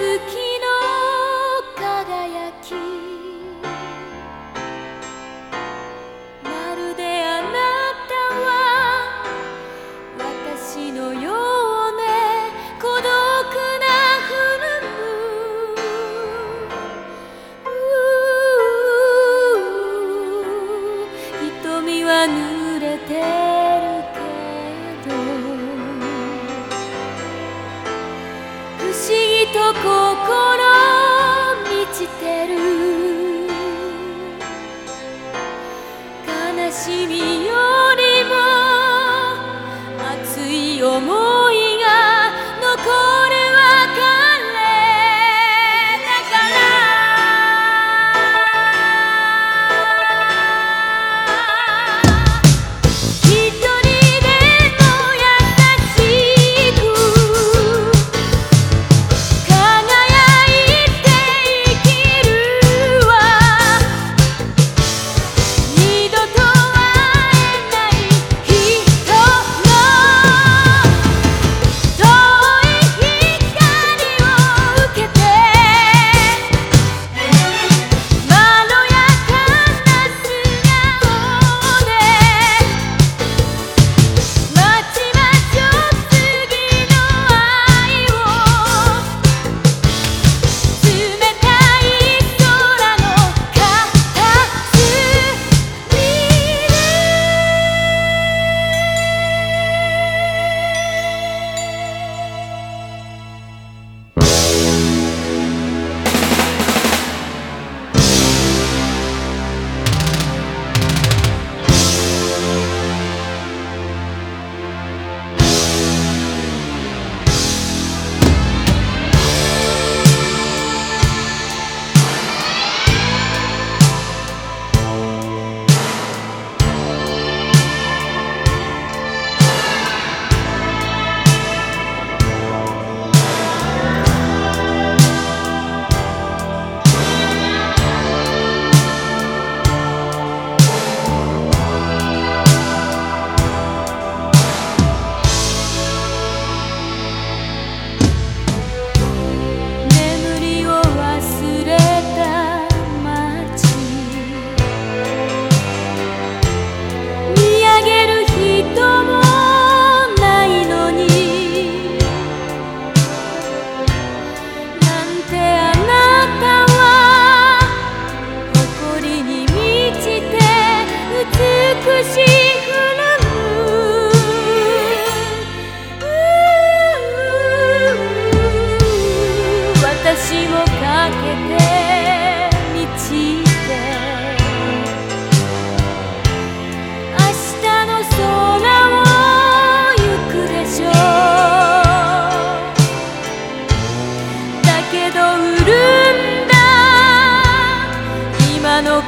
月は濡れてるけど。不思議と心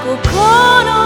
心